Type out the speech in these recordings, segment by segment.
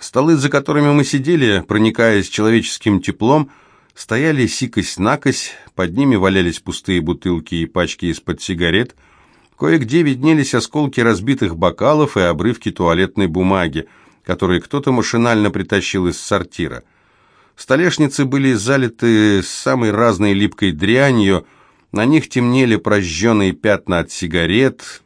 Столы, за которыми мы сидели, проникаясь человеческим теплом, стояли сикость-накось, под ними валялись пустые бутылки и пачки из-под сигарет, кое-где виднелись осколки разбитых бокалов и обрывки туалетной бумаги, которые кто-то машинально притащил из сортира. Столешницы были залиты самой разной липкой дрянью, на них темнели прожженные пятна от сигарет,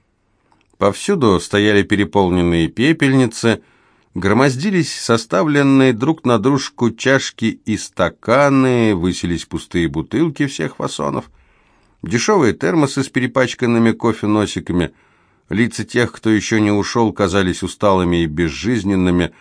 повсюду стояли переполненные пепельницы – Громоздились составленные друг на дружку чашки и стаканы, высились пустые бутылки всех фасонов, дешевые термосы с перепачканными кофе-носиками. Лица тех, кто еще не ушел, казались усталыми и безжизненными,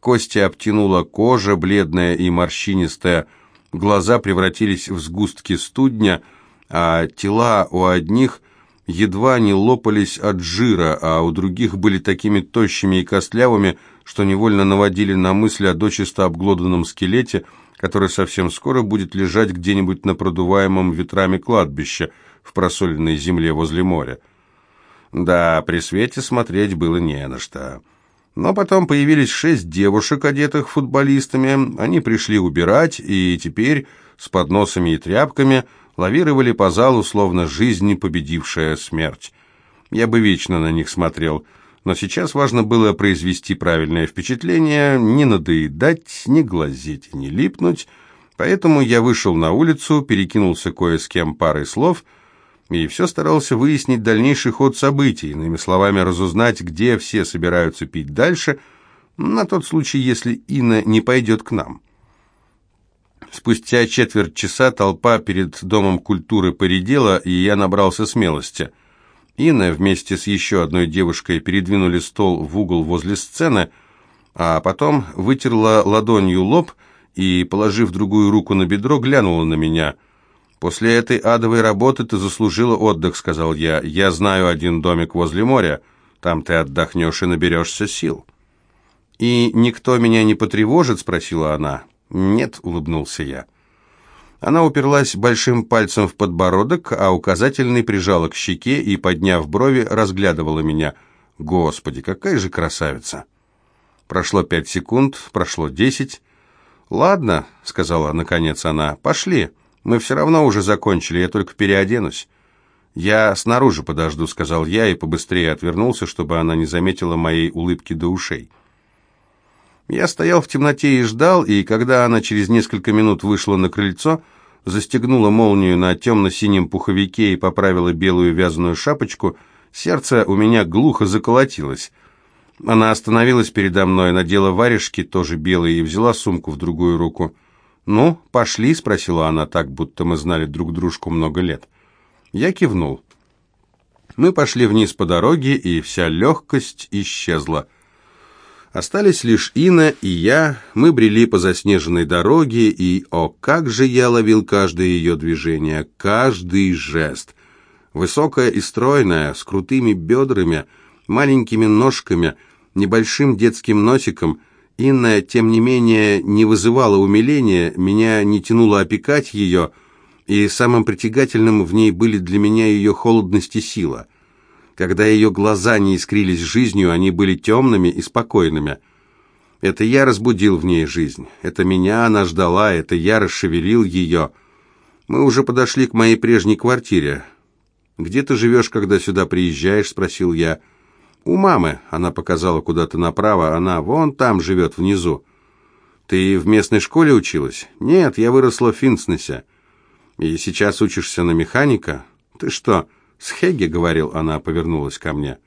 кости обтянула кожа, бледная и морщинистая, глаза превратились в сгустки студня, а тела у одних едва не лопались от жира, а у других были такими тощими и костлявыми, что невольно наводили на мысли о дочисто обглоданном скелете, который совсем скоро будет лежать где-нибудь на продуваемом ветрами кладбище в просоленной земле возле моря. Да, при свете смотреть было не на что. Но потом появились шесть девушек, одетых футболистами. Они пришли убирать, и теперь с подносами и тряпками лавировали по залу, словно жизнь, победившая смерть. Я бы вечно на них смотрел – но сейчас важно было произвести правильное впечатление, не надоедать, не глазеть и не липнуть, поэтому я вышел на улицу, перекинулся кое с кем парой слов и все старался выяснить дальнейший ход событий, иными словами, разузнать, где все собираются пить дальше, на тот случай, если Инна не пойдет к нам. Спустя четверть часа толпа перед Домом культуры поредела, и я набрался смелости – Инна вместе с еще одной девушкой передвинули стол в угол возле сцены, а потом вытерла ладонью лоб и, положив другую руку на бедро, глянула на меня. «После этой адовой работы ты заслужила отдых», — сказал я. «Я знаю один домик возле моря. Там ты отдохнешь и наберешься сил». «И никто меня не потревожит?» — спросила она. «Нет», — улыбнулся я. Она уперлась большим пальцем в подбородок, а указательный прижала к щеке и, подняв брови, разглядывала меня. Господи, какая же красавица! Прошло пять секунд, прошло десять. «Ладно», — сказала наконец она, — «пошли. Мы все равно уже закончили, я только переоденусь». «Я снаружи подожду», — сказал я и побыстрее отвернулся, чтобы она не заметила моей улыбки до ушей. Я стоял в темноте и ждал, и когда она через несколько минут вышла на крыльцо, застегнула молнию на темно-синем пуховике и поправила белую вязаную шапочку, сердце у меня глухо заколотилось. Она остановилась передо мной, надела варежки, тоже белые, и взяла сумку в другую руку. «Ну, пошли?» — спросила она так, будто мы знали друг дружку много лет. Я кивнул. Мы пошли вниз по дороге, и вся легкость исчезла — Остались лишь Инна и я, мы брели по заснеженной дороге, и, о, как же я ловил каждое ее движение, каждый жест. Высокая и стройная, с крутыми бедрами, маленькими ножками, небольшим детским носиком, Инна, тем не менее, не вызывала умиления, меня не тянуло опекать ее, и самым притягательным в ней были для меня ее холодность и сила. Когда ее глаза не искрились жизнью, они были темными и спокойными. Это я разбудил в ней жизнь. Это меня она ждала, это я расшевелил ее. Мы уже подошли к моей прежней квартире. «Где ты живешь, когда сюда приезжаешь?» – спросил я. «У мамы», – она показала куда-то направо, она вон там живет внизу. «Ты в местной школе училась?» «Нет, я выросла в Финснесе». «И сейчас учишься на механика?» «Ты что?» «С Хеге, — говорил, — она повернулась ко мне.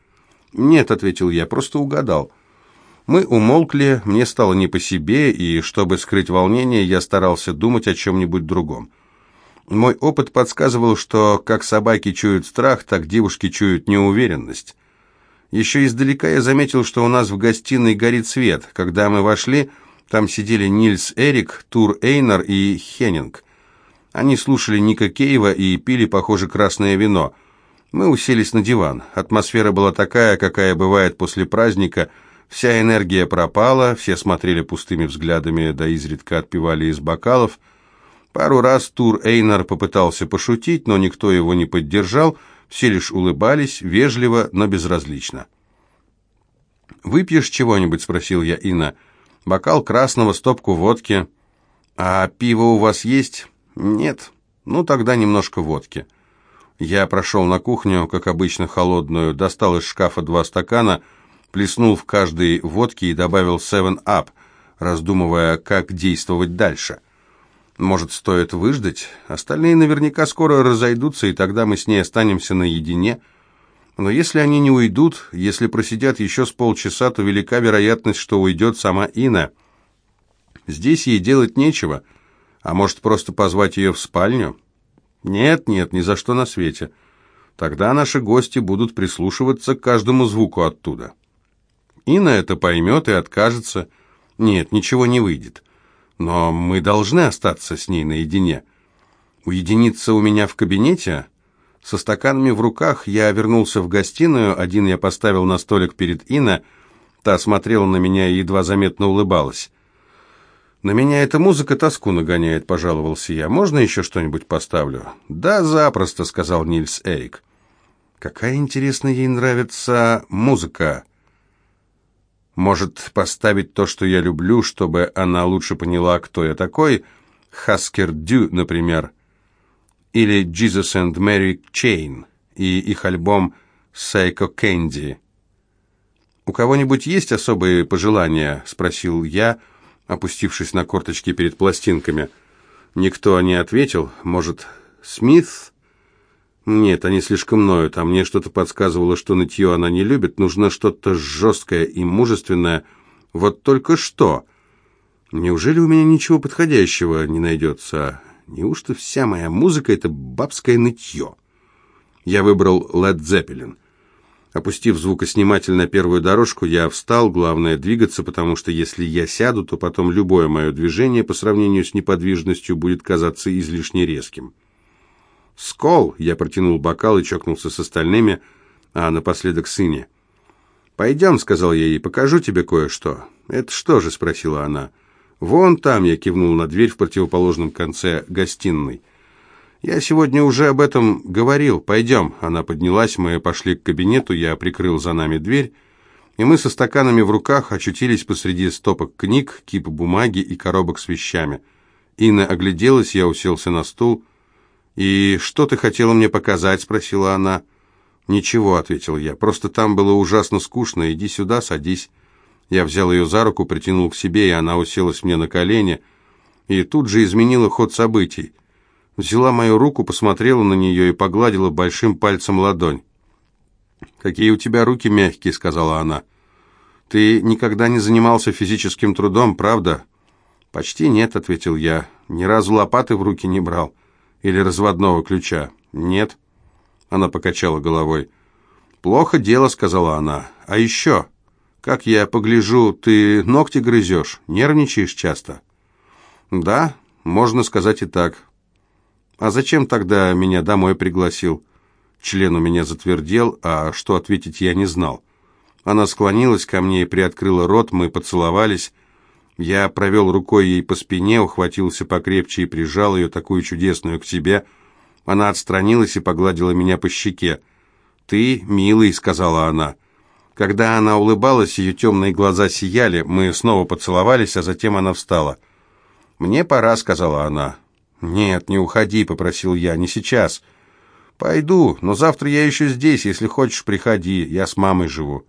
«Нет», — ответил я, — «просто угадал». Мы умолкли, мне стало не по себе, и, чтобы скрыть волнение, я старался думать о чем-нибудь другом. Мой опыт подсказывал, что как собаки чуют страх, так девушки чуют неуверенность. Еще издалека я заметил, что у нас в гостиной горит свет. Когда мы вошли, там сидели Нильс Эрик, Тур Эйнар и Хеннинг. Они слушали Ника Кейва и пили, похоже, красное вино — мы уселись на диван. Атмосфера была такая, какая бывает после праздника. Вся энергия пропала, все смотрели пустыми взглядами, да изредка отпивали из бокалов. Пару раз Тур Эйнар попытался пошутить, но никто его не поддержал, все лишь улыбались, вежливо, но безразлично. «Выпьешь чего-нибудь?» — спросил я Инна. Бокал красного, стопку водки. А пиво у вас есть? Нет. Ну, тогда немножко водки. Я прошел на кухню, как обычно, холодную, достал из шкафа два стакана, плеснул в каждый водки и добавил Seven Up, раздумывая, как действовать дальше. Может, стоит выждать? Остальные наверняка скоро разойдутся, и тогда мы с ней останемся наедине. Но если они не уйдут, если просидят еще с полчаса, то велика вероятность, что уйдет сама Ина. Здесь ей делать нечего. А может, просто позвать ее в спальню? Нет, нет, ни за что на свете. Тогда наши гости будут прислушиваться к каждому звуку оттуда. Ина это поймет и откажется. Нет, ничего не выйдет. Но мы должны остаться с ней наедине. Уединиться у меня в кабинете? Со стаканами в руках я вернулся в гостиную, один я поставил на столик перед Ина, та смотрела на меня и едва заметно улыбалась. «На меня эта музыка тоску нагоняет», — пожаловался я. «Можно еще что-нибудь поставлю?» «Да, запросто», — сказал Нильс Эрик. «Какая, интересно, ей нравится музыка?» Может, поставить то, что я люблю, чтобы она лучше поняла, кто я такой? Хаскер Дю, например. Или Jesus and Mary Chain и их альбом Psycho Candy. «У кого-нибудь есть особые пожелания?» – спросил я, опустившись на корточки перед пластинками. Никто не ответил. Может, Смит нет, они слишком ноют, а мне что-то подсказывало, что нытье она не любит. Нужно что-то жесткое и мужественное. Вот только что. Неужели у меня ничего подходящего не найдется? Неужто вся моя музыка — это бабское нытье? Я выбрал Led Zeppelin. Опустив звукосниматель на первую дорожку, я встал, главное двигаться, потому что если я сяду, то потом любое мое движение по сравнению с неподвижностью будет казаться излишне резким. «Скол!» — я протянул бокал и чокнулся с остальными, а напоследок сыне. «Пойдем», — сказал я ей, — «покажу тебе кое-что». «Это что же?» — спросила она. «Вон там», — я кивнул на дверь в противоположном конце гостиной. «Я сегодня уже об этом говорил. Пойдем». Она поднялась, мы пошли к кабинету, я прикрыл за нами дверь, и мы со стаканами в руках очутились посреди стопок книг, кипа бумаги и коробок с вещами. Инна огляделась, я уселся на стул — «И что ты хотела мне показать?» — спросила она. «Ничего», — ответил я, — «просто там было ужасно скучно. Иди сюда, садись». Я взял ее за руку, притянул к себе, и она уселась мне на колени, и тут же изменила ход событий. Взяла мою руку, посмотрела на нее и погладила большим пальцем ладонь. «Какие у тебя руки мягкие», — сказала она. «Ты никогда не занимался физическим трудом, правда?» «Почти нет», — ответил я. «Ни разу лопаты в руки не брал». Или разводного ключа? Нет. Она покачала головой. Плохо дело, сказала она. А еще, как я погляжу, ты ногти грызешь, нервничаешь часто? Да, можно сказать и так. А зачем тогда меня домой пригласил? Член у меня затвердел, а что ответить я не знал. Она склонилась ко мне и приоткрыла рот, мы поцеловались. Я провел рукой ей по спине, ухватился покрепче и прижал ее, такую чудесную, к себе. Она отстранилась и погладила меня по щеке. «Ты милый», — сказала она. Когда она улыбалась, ее темные глаза сияли, мы снова поцеловались, а затем она встала. «Мне пора», — сказала она. «Нет, не уходи», — попросил я, — «не сейчас». «Пойду, но завтра я еще здесь, если хочешь, приходи, я с мамой живу».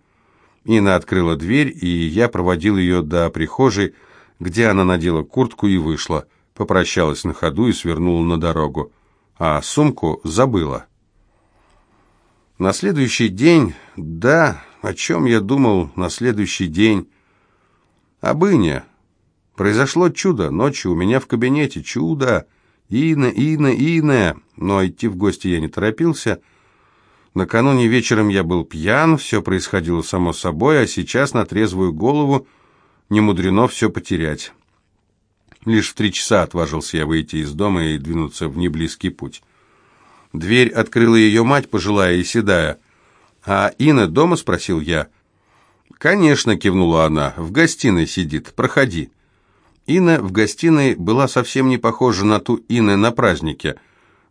Инна открыла дверь, и я проводил ее до прихожей, где она надела куртку и вышла, попрощалась на ходу и свернула на дорогу. А сумку забыла. На следующий день, да, о чем я думал на следующий день? Об Ине. Произошло чудо, ночью у меня в кабинете, чудо. Ина, Ина, Ина. Но идти в гости я не торопился, — Накануне вечером я был пьян, все происходило само собой, а сейчас на трезвую голову не мудрено все потерять. Лишь в три часа отважился я выйти из дома и двинуться в неблизкий путь. Дверь открыла ее мать, пожилая и седая. «А Инна дома?» — спросил я. «Конечно», — кивнула она, — «в гостиной сидит, проходи». Инна в гостиной была совсем не похожа на ту Инны на празднике —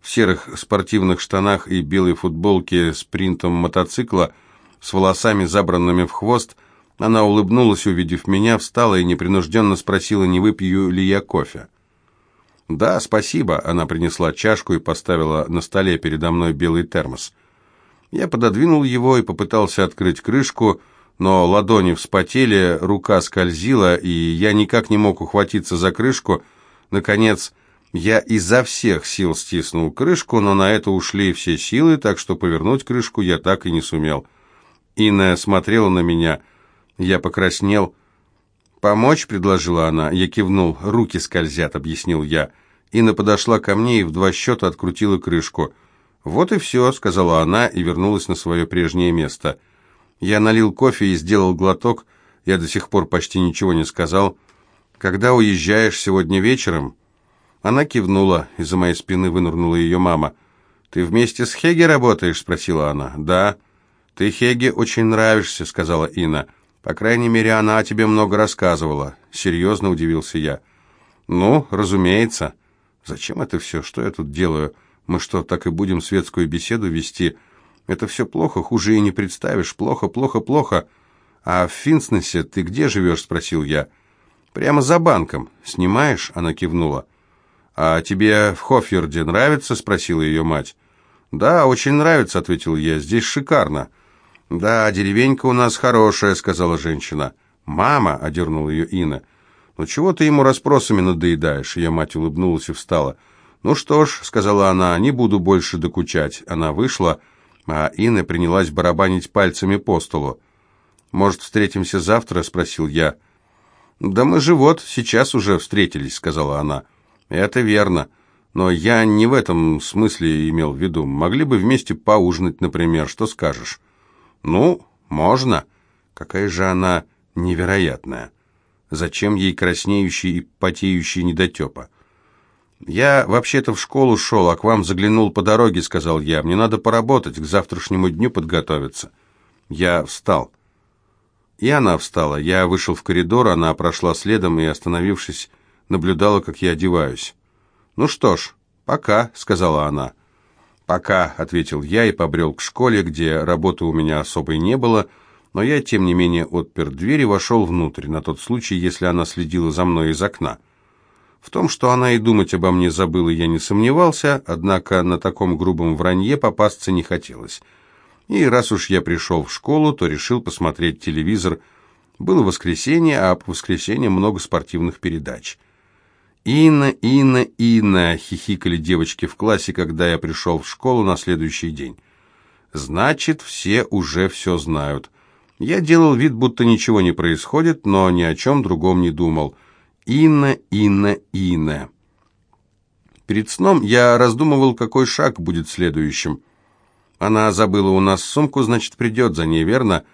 в серых спортивных штанах и белой футболке с принтом мотоцикла, с волосами забранными в хвост, Она улыбнулась, увидев меня, встала и непринужденно спросила, не выпью ли я кофе. «Да, спасибо», — она принесла чашку и поставила на столе передо мной белый термос. Я пододвинул его и попытался открыть крышку, но ладони вспотели, рука скользила, и я никак не мог ухватиться за крышку. Наконец, я изо всех сил стиснул крышку, но на это ушли все силы, так что повернуть крышку я так и не сумел. Инна смотрела на меня. Я покраснел. «Помочь?» — предложила она. Я кивнул. «Руки скользят», — объяснил я. Инна подошла ко мне и в два счета открутила крышку. «Вот и все», — сказала она и вернулась на свое прежнее место. Я налил кофе и сделал глоток. Я до сих пор почти ничего не сказал. «Когда уезжаешь сегодня вечером?» Она кивнула, из-за моей спины вынырнула ее мама. «Ты вместе с Хеге работаешь?» — спросила она. «Да». «Ты Хеге очень нравишься», — сказала Инна. «По крайней мере, она о тебе много рассказывала». Серьезно удивился я. «Ну, разумеется». «Зачем это все? Что я тут делаю? Мы что, так и будем светскую беседу вести?» Это все плохо, хуже и не представишь. Плохо, плохо, плохо. А в Финснесе ты где живешь?» — спросил я. «Прямо за банком. Снимаешь?» — она кивнула. «А тебе в Хофьерде нравится?» — спросила ее мать. «Да, очень нравится», — ответил я. «Здесь шикарно». «Да, деревенька у нас хорошая», — сказала женщина. «Мама», — одернула ее Инна. «Ну чего ты ему расспросами надоедаешь?» Ее мать улыбнулась и встала. «Ну что ж», — сказала она, — «не буду больше докучать». Она вышла, а Инна принялась барабанить пальцами по столу. «Может, встретимся завтра?» — спросил я. «Да мы же вот сейчас уже встретились», — сказала она. «Это верно. Но я не в этом смысле имел в виду. Могли бы вместе поужинать, например. Что скажешь?» «Ну, можно. Какая же она невероятная. Зачем ей краснеющий и потеющий недотепа?» «Я вообще-то в школу шел, а к вам заглянул по дороге», — сказал я. «Мне надо поработать, к завтрашнему дню подготовиться». Я встал. И она встала. Я вышел в коридор, она прошла следом и, остановившись, наблюдала, как я одеваюсь. «Ну что ж, пока», — сказала она. «Пока», — ответил я и побрел к школе, где работы у меня особой не было, но я, тем не менее, отпер дверь и вошел внутрь, на тот случай, если она следила за мной из окна. В том, что она и думать обо мне забыла, я не сомневался, однако на таком грубом вранье попасться не хотелось. И раз уж я пришел в школу, то решил посмотреть телевизор. Было воскресенье, а по воскресеньям много спортивных передач. «Инна, Инна, Инна!» — хихикали девочки в классе, когда я пришел в школу на следующий день. «Значит, все уже все знают». Я делал вид, будто ничего не происходит, но ни о чем другом не думал. «Инна, Инна, Инна!» Перед сном я раздумывал, какой шаг будет следующим. Она забыла у нас сумку, значит, придет за ней, верно?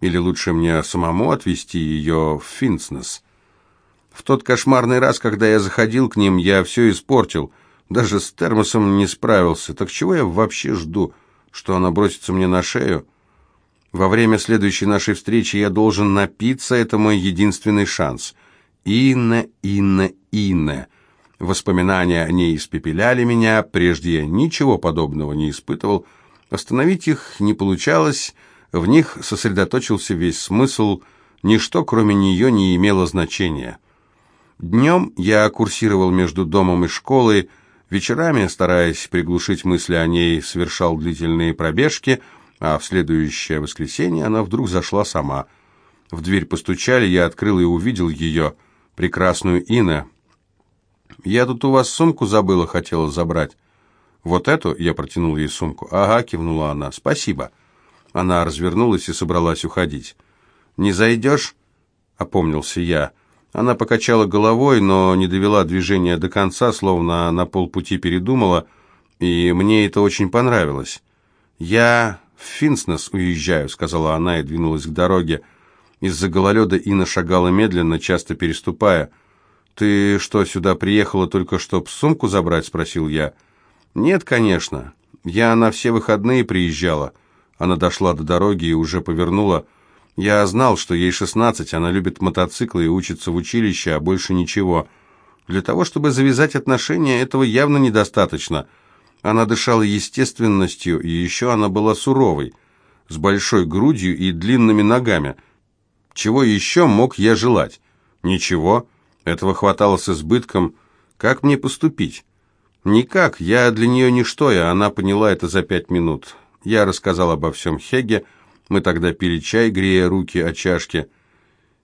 Или лучше мне самому отвезти ее в Финснес?» В тот кошмарный раз, когда я заходил к ним, я все испортил. Даже с термосом не справился. Так чего я вообще жду? Что она бросится мне на шею? Во время следующей нашей встречи я должен напиться, это мой единственный шанс. Инна, Инна, Инна. Воспоминания о ней испепеляли меня, прежде я ничего подобного не испытывал. Остановить их не получалось, в них сосредоточился весь смысл, ничто кроме нее не имело значения. Днем я курсировал между домом и школой, вечерами, стараясь приглушить мысли о ней, совершал длительные пробежки, а в следующее воскресенье она вдруг зашла сама. В дверь постучали, я открыл и увидел ее, прекрасную Инна. «Я тут у вас сумку забыла, хотела забрать». «Вот эту?» — я протянул ей сумку. «Ага», — кивнула она. «Спасибо». Она развернулась и собралась уходить. «Не зайдешь?» — опомнился я. Она покачала головой, но не довела движения до конца, словно на полпути передумала, и мне это очень понравилось. «Я в Финснес уезжаю», — сказала она и двинулась к дороге. Из-за гололеда Инна шагала медленно, часто переступая. «Ты что, сюда приехала только чтоб сумку забрать?» — спросил я. «Нет, конечно. Я на все выходные приезжала». Она дошла до дороги и уже повернула. Я знал, что ей 16, она любит мотоциклы и учится в училище, а больше ничего. Для того, чтобы завязать отношения, этого явно недостаточно. Она дышала естественностью, и еще она была суровой, с большой грудью и длинными ногами. Чего еще мог я желать? Ничего. Этого хватало с избытком. Как мне поступить? Никак. Я для нее ничто, и она поняла это за пять минут. Я рассказал обо всем Хеге. Мы тогда пили чай, грея руки о чашке.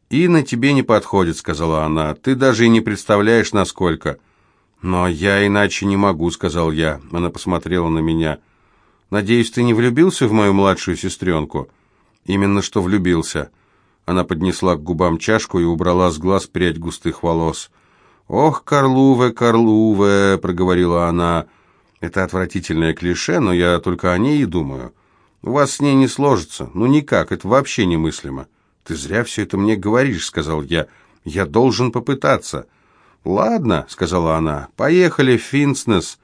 «И на тебе не подходит», — сказала она. «Ты даже и не представляешь, насколько». «Но я иначе не могу», — сказал я. Она посмотрела на меня. «Надеюсь, ты не влюбился в мою младшую сестренку?» «Именно что влюбился». Она поднесла к губам чашку и убрала с глаз прядь густых волос. «Ох, Карлуве, Карлуве!» — проговорила она. «Это отвратительное клише, но я только о ней и думаю. У вас с ней не сложится. Ну никак, это вообще немыслимо». «Ты зря все это мне говоришь», — сказал я. «Я должен попытаться». «Ладно», — сказала она, — «поехали в Финснес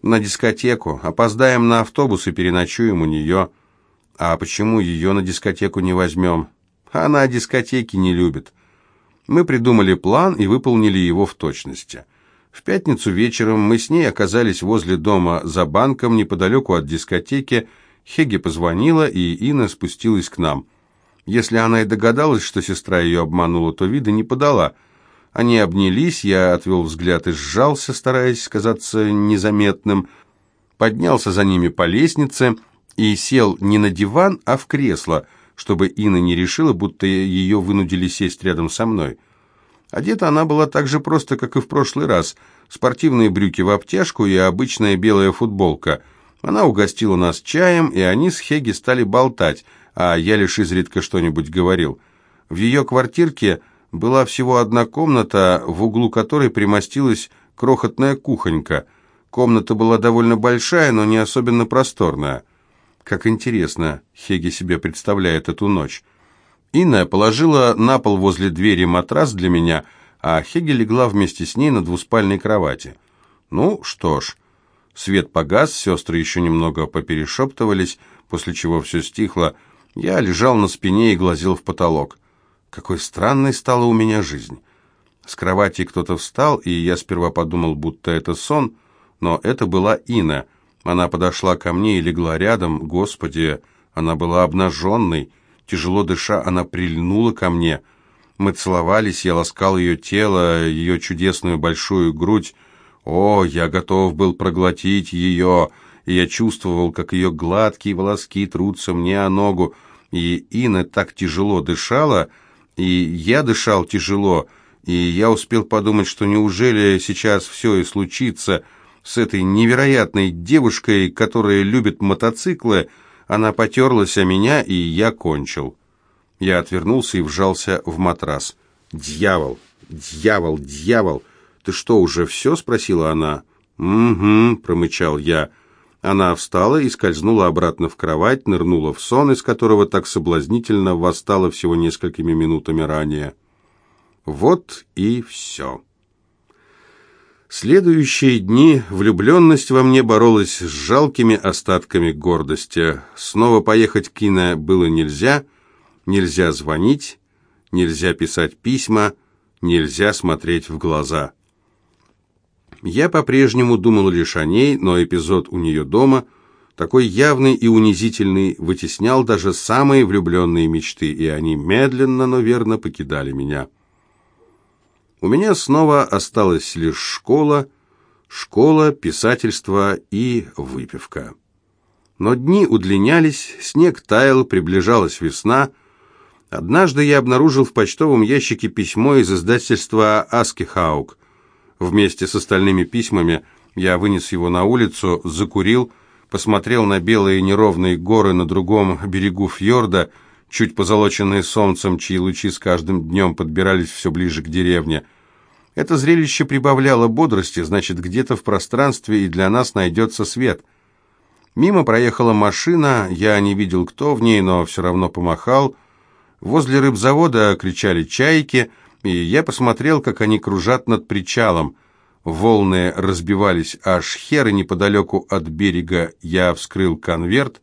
на дискотеку. Опоздаем на автобус и переночуем у нее». «А почему ее на дискотеку не возьмем?» «Она дискотеки не любит». Мы придумали план и выполнили его в точности. В пятницу вечером мы с ней оказались возле дома за банком, неподалеку от дискотеки. Хеге позвонила, и Инна спустилась к нам. Если она и догадалась, что сестра ее обманула, то вида не подала – они обнялись, я отвел взгляд и сжался, стараясь казаться незаметным, поднялся за ними по лестнице и сел не на диван, а в кресло, чтобы Инна не решила, будто ее вынудили сесть рядом со мной. Одета она была так же просто, как и в прошлый раз. Спортивные брюки в обтяжку и обычная белая футболка. Она угостила нас чаем, и они с Хеги стали болтать, а я лишь изредка что-нибудь говорил. В ее квартирке была всего одна комната, в углу которой примостилась крохотная кухонька. Комната была довольно большая, но не особенно просторная. Как интересно, Хеги себе представляет эту ночь. Инна положила на пол возле двери матрас для меня, а Хеги легла вместе с ней на двуспальной кровати. Ну, что ж, свет погас, сестры еще немного поперешептывались, после чего все стихло. Я лежал на спине и глазел в потолок. Какой странной стала у меня жизнь. С кровати кто-то встал, и я сперва подумал, будто это сон, но это была Ина. Она подошла ко мне и легла рядом. Господи, она была обнаженной. Тяжело дыша, она прильнула ко мне. Мы целовались, я ласкал ее тело, ее чудесную большую грудь. О, я готов был проглотить ее, и я чувствовал, как ее гладкие волоски трутся мне о ногу, и Ина так тяжело дышала, и я дышал тяжело, и я успел подумать, что неужели сейчас все и случится с этой невероятной девушкой, которая любит мотоциклы, она потерлась о меня, и я кончил. Я отвернулся и вжался в матрас. «Дьявол! Дьявол! Дьявол! Ты что, уже все?» — спросила она. «Угу», — промычал я. Она встала и скользнула обратно в кровать, нырнула в сон, из которого так соблазнительно восстала всего несколькими минутами ранее. Вот и все. Следующие дни влюбленность во мне боролась с жалкими остатками гордости. Снова поехать к кино было нельзя, нельзя звонить, нельзя писать письма, нельзя смотреть в глаза. Я по-прежнему думал лишь о ней, но эпизод у нее дома, такой явный и унизительный, вытеснял даже самые влюбленные мечты, и они медленно, но верно покидали меня. У меня снова осталась лишь школа, школа, писательство и выпивка. Но дни удлинялись, снег таял, приближалась весна. Однажды я обнаружил в почтовом ящике письмо из издательства «Аскихаук». Вместе с остальными письмами я вынес его на улицу, закурил, посмотрел на белые неровные горы на другом берегу фьорда, чуть позолоченные солнцем, чьи лучи с каждым днем подбирались все ближе к деревне. Это зрелище прибавляло бодрости, значит, где-то в пространстве и для нас найдется свет. Мимо проехала машина, я не видел, кто в ней, но все равно помахал. Возле рыбзавода кричали чайки — и я посмотрел, как они кружат над причалом. Волны разбивались аж херы неподалеку от берега. Я вскрыл конверт.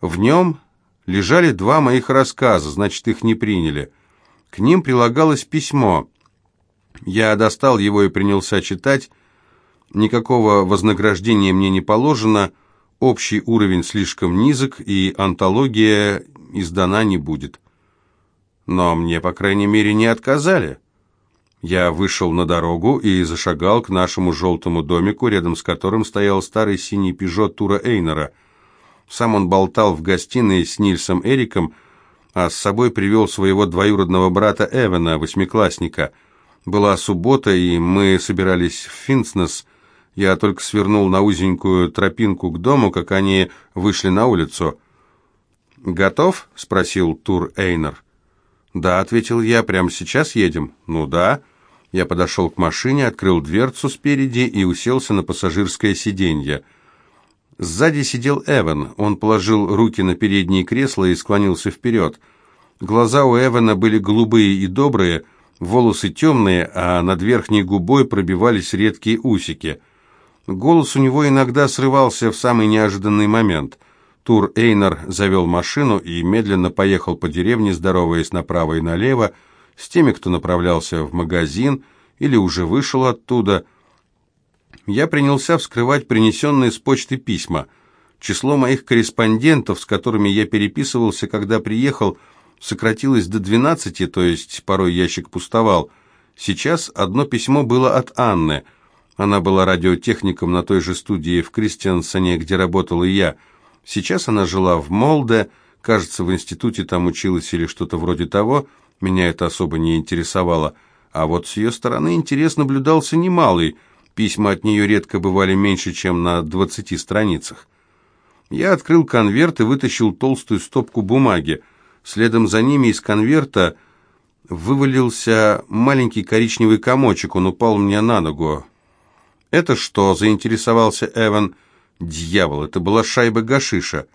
В нем лежали два моих рассказа, значит, их не приняли. К ним прилагалось письмо. Я достал его и принялся читать. Никакого вознаграждения мне не положено, общий уровень слишком низок, и антология издана не будет. Но мне, по крайней мере, не отказали. Я вышел на дорогу и зашагал к нашему желтому домику, рядом с которым стоял старый синий «Пежо» Тура Эйнера. Сам он болтал в гостиной с Нильсом Эриком, а с собой привел своего двоюродного брата Эвана, восьмиклассника. Была суббота, и мы собирались в Финснес. Я только свернул на узенькую тропинку к дому, как они вышли на улицу. «Готов?» — спросил Тур Эйнер. «Да», — ответил я, — «прямо сейчас едем?» «Ну да». Я подошел к машине, открыл дверцу спереди и уселся на пассажирское сиденье. Сзади сидел Эван. Он положил руки на передние кресла и склонился вперед. Глаза у Эвана были голубые и добрые, волосы темные, а над верхней губой пробивались редкие усики. Голос у него иногда срывался в самый неожиданный момент. Тур Эйнер завел машину и медленно поехал по деревне, здороваясь направо и налево, с теми, кто направлялся в магазин или уже вышел оттуда. Я принялся вскрывать принесенные с почты письма. Число моих корреспондентов, с которыми я переписывался, когда приехал, сократилось до 12, то есть порой ящик пустовал. Сейчас одно письмо было от Анны. Она была радиотехником на той же студии в Кристиансоне, где работал и я – Сейчас она жила в Молде, кажется, в институте там училась или что-то вроде того, меня это особо не интересовало. А вот с ее стороны интерес наблюдался немалый, письма от нее редко бывали меньше, чем на двадцати страницах. Я открыл конверт и вытащил толстую стопку бумаги. Следом за ними из конверта вывалился маленький коричневый комочек, он упал мне на ногу. «Это что?» – заинтересовался Эван. Дьявол, это была шайба гашиша.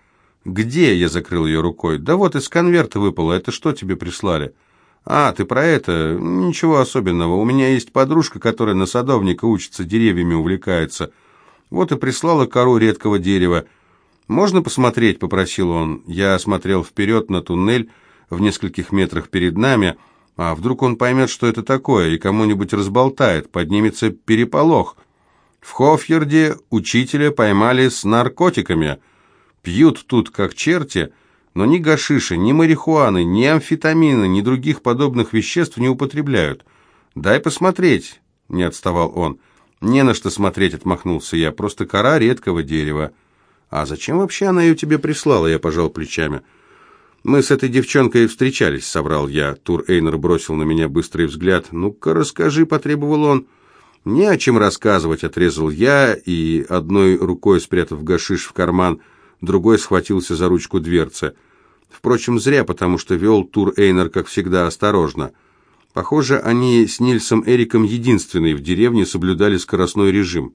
Где? Я закрыл ее рукой. Да вот из конверта выпало. Это что тебе прислали? А, ты про это? Ничего особенного. У меня есть подружка, которая на садовника учится, деревьями увлекается. Вот и прислала кору редкого дерева. «Можно посмотреть?» — попросил он. Я смотрел вперед на туннель в нескольких метрах перед нами. А вдруг он поймет, что это такое, и кому-нибудь разболтает, поднимется переполох — в Хофьерде учителя поймали с наркотиками. Пьют тут как черти, но ни гашиша, ни марихуаны, ни амфетамина, ни других подобных веществ не употребляют. «Дай посмотреть», — не отставал он. «Не на что смотреть», — отмахнулся я, — «просто кора редкого дерева». «А зачем вообще она ее тебе прислала?» — я пожал плечами. «Мы с этой девчонкой встречались», — соврал я. Тур Эйнер бросил на меня быстрый взгляд. «Ну-ка, расскажи», — потребовал он. «Не о чем рассказывать», — отрезал я, и, одной рукой спрятав гашиш в карман, другой схватился за ручку дверцы. Впрочем, зря, потому что вел тур Эйнер, как всегда, осторожно. Похоже, они с Нильсом Эриком единственные в деревне соблюдали скоростной режим.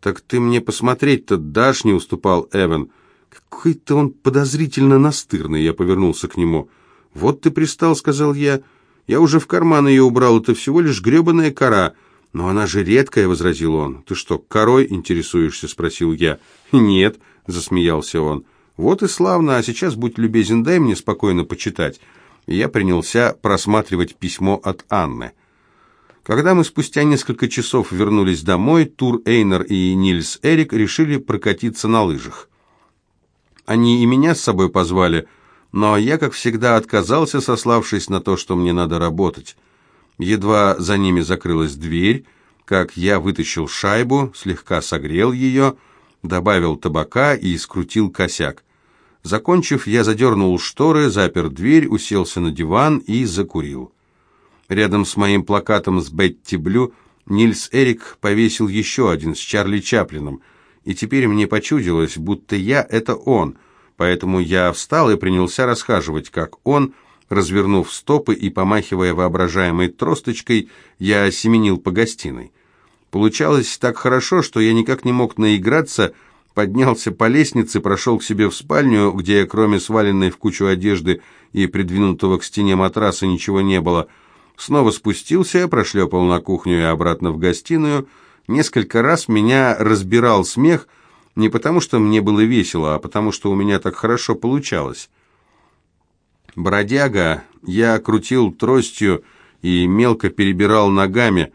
«Так ты мне посмотреть-то дашь?» — не уступал Эван. «Какой-то он подозрительно настырный», — я повернулся к нему. «Вот ты пристал», — сказал я. «Я уже в карман ее убрал, это всего лишь гребаная кора». «Но она же редкая», — возразил он. «Ты что, корой интересуешься?» — спросил я. «Нет», — засмеялся он. «Вот и славно, а сейчас, будь любезен, дай мне спокойно почитать». Я принялся просматривать письмо от Анны. Когда мы спустя несколько часов вернулись домой, Тур Эйнер и Нильс Эрик решили прокатиться на лыжах. Они и меня с собой позвали, но я, как всегда, отказался, сославшись на то, что мне надо работать. Едва за ними закрылась дверь, как я вытащил шайбу, слегка согрел ее, добавил табака и скрутил косяк. Закончив, я задернул шторы, запер дверь, уселся на диван и закурил. Рядом с моим плакатом с Бетти Блю Нильс Эрик повесил еще один с Чарли Чаплином, и теперь мне почудилось, будто я — это он, поэтому я встал и принялся расхаживать, как он — Развернув стопы и помахивая воображаемой тросточкой, я семенил по гостиной. Получалось так хорошо, что я никак не мог наиграться, поднялся по лестнице, прошел к себе в спальню, где кроме сваленной в кучу одежды и придвинутого к стене матраса ничего не было. Снова спустился, прошлепал на кухню и обратно в гостиную. Несколько раз меня разбирал смех, не потому что мне было весело, а потому что у меня так хорошо получалось. Бродяга, я крутил тростью и мелко перебирал ногами,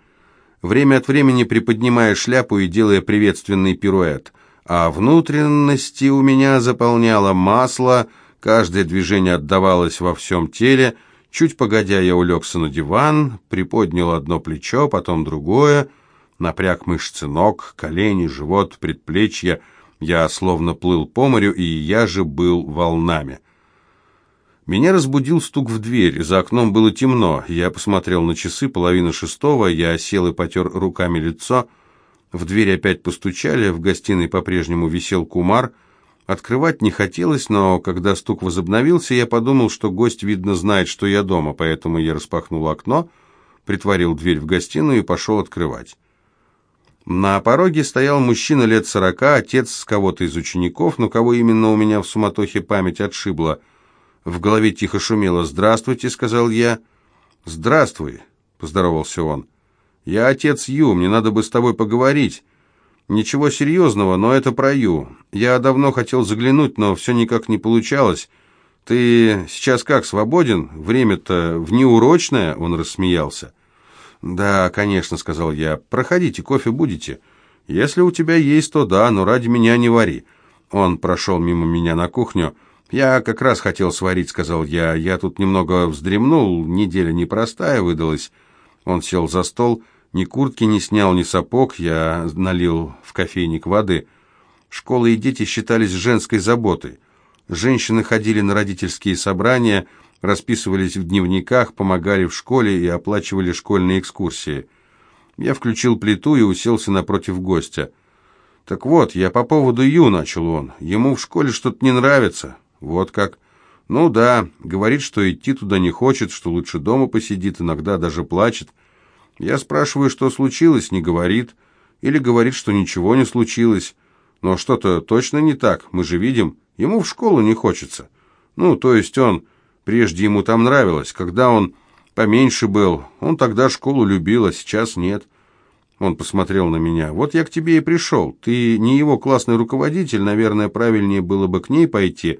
время от времени приподнимая шляпу и делая приветственный пируэт. А внутренности у меня заполняло масло, каждое движение отдавалось во всем теле, Чуть погодя, я улегся на диван, приподнял одно плечо, потом другое, напряг мышцы ног, колени, живот, предплечья. Я словно плыл по морю, и я же был волнами. Меня разбудил стук в дверь. За окном было темно. Я посмотрел на часы, половина шестого. Я сел и потер руками лицо. В дверь опять постучали. В гостиной по-прежнему висел кумар. Открывать не хотелось, но когда стук возобновился, я подумал, что гость, видно, знает, что я дома, поэтому я распахнул окно, притворил дверь в гостиную и пошел открывать. На пороге стоял мужчина лет сорока, отец кого-то из учеников, но кого именно у меня в суматохе память отшибла – в голове тихо шумело. «Здравствуйте», — сказал я. «Здравствуй», — поздоровался он. «Я отец Ю, мне надо бы с тобой поговорить. Ничего серьезного, но это про Ю. Я давно хотел заглянуть, но все никак не получалось. Ты сейчас как, свободен? Время-то внеурочное?» — он рассмеялся. «Да, конечно», — сказал я. «Проходите, кофе будете?» «Если у тебя есть, то да, но ради меня не вари». Он прошел мимо меня на кухню. «Я как раз хотел сварить», — сказал я. «Я тут немного вздремнул, неделя непростая выдалась». Он сел за стол, ни куртки не снял, ни сапог. Я налил в кофейник воды. Школа и дети считались женской заботой. Женщины ходили на родительские собрания, расписывались в дневниках, помогали в школе и оплачивали школьные экскурсии. Я включил плиту и уселся напротив гостя. «Так вот, я по поводу Ю», — начал он. «Ему в школе что-то не нравится. Вот как. Ну да, говорит, что идти туда не хочет, что лучше дома посидит, иногда даже плачет. Я спрашиваю, что случилось, не говорит. Или говорит, что ничего не случилось. Но что-то точно не так, мы же видим. Ему в школу не хочется. Ну, то есть он... Прежде ему там нравилось. Когда он поменьше был, он тогда школу любил, а сейчас нет. Он посмотрел на меня. «Вот я к тебе и пришел. Ты не его классный руководитель, наверное, правильнее было бы к ней пойти».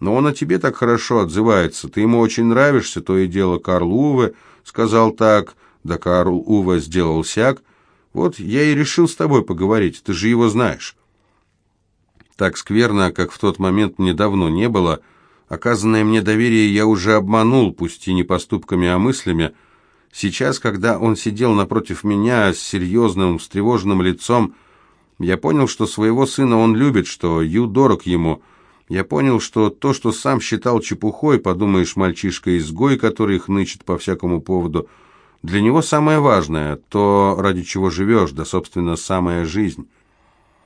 Но он о тебе так хорошо отзывается. Ты ему очень нравишься, то и дело Карл Уве сказал так, да Карл Уве сделал сяк. Вот я и решил с тобой поговорить, ты же его знаешь. Так скверно, как в тот момент мне давно не было. Оказанное мне доверие я уже обманул, пусть и не поступками, а мыслями. Сейчас, когда он сидел напротив меня с серьезным, встревоженным лицом, я понял, что своего сына он любит, что Ю дорог ему — я понял, что то, что сам считал чепухой, подумаешь, мальчишка-изгой, который хнычет по всякому поводу, для него самое важное, то, ради чего живешь, да, собственно, самая жизнь.